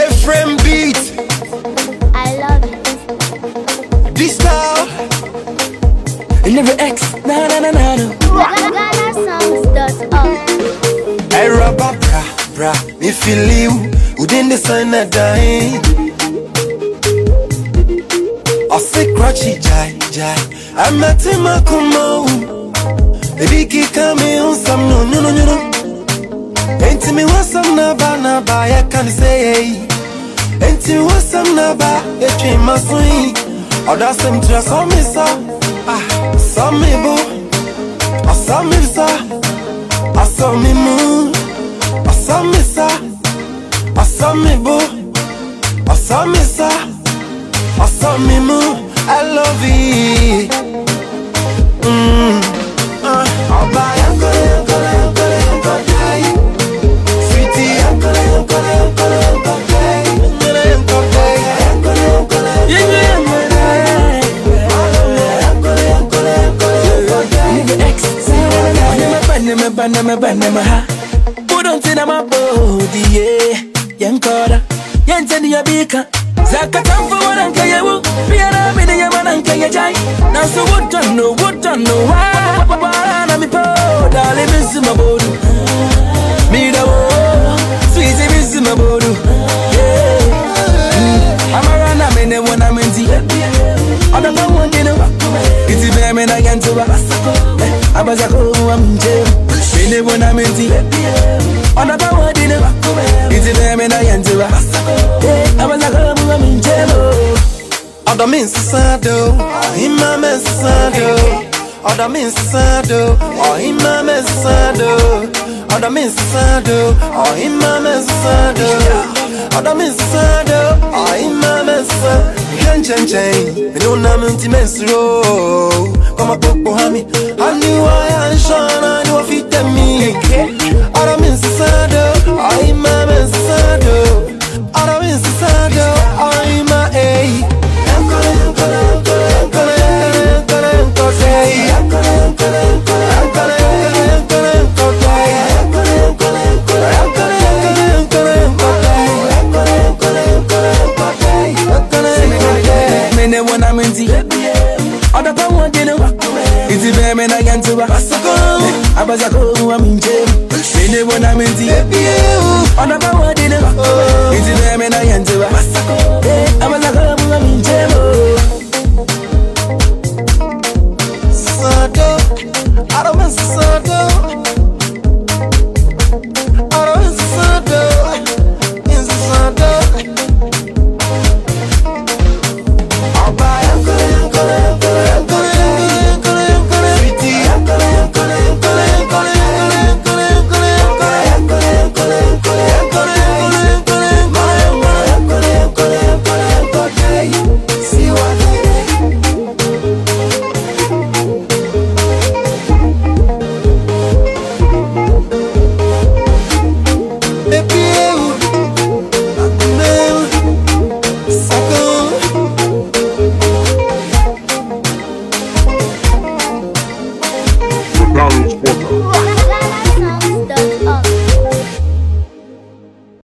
Ephraim beat, I love it. this style. And never X, na na na na na. GhanaSongs.org. Hey, rubber, bra, bra, me feel you. Within the sun, I die. I say, crutchy, jai, jai. I'm not in my come Baby, keep coming on some no, no, no, no, no. Want some naba, naba, I can't say, want some naba, a dream, my swing. Or that's some dress on me, sir. Ah, some me, boo. I saw me, sir. I saw me moon, I saw me sa, I saw me boo, I saw me sa, I saw me moon. I love it. For one and Kayawu. Piana, me the Yaman and Kayajai. Now so what don't know, what don't know why. Why I'm a po, darling, miss my body. Me the wo, sweet, miss my body. Yeah. I'm a run, I'm in the one I'm in the. Other one, you know. It's a bear, man, I can't do it. Abazako, I'm jail. Mene bona menti. Ona ba wadi ne. Iti be me na yanti ba. Abazako, I'm jail. Ọ̀dọ̀ mi ń sísá Oda mi sado, o ima me sado Oda mi sado, o ima me sado Oda mi sado, o ima me sado Gen chen chen, mi nuna mti I Kama popo hami, aniwa ya nshana, aniwa fite mi Mene bona menti. Oda pa wadi ne. Iti be me na yanti ba. Abazako, I'm jail. Mene bona menti. Oda pa wadi ne. Iti be me na yanti ba.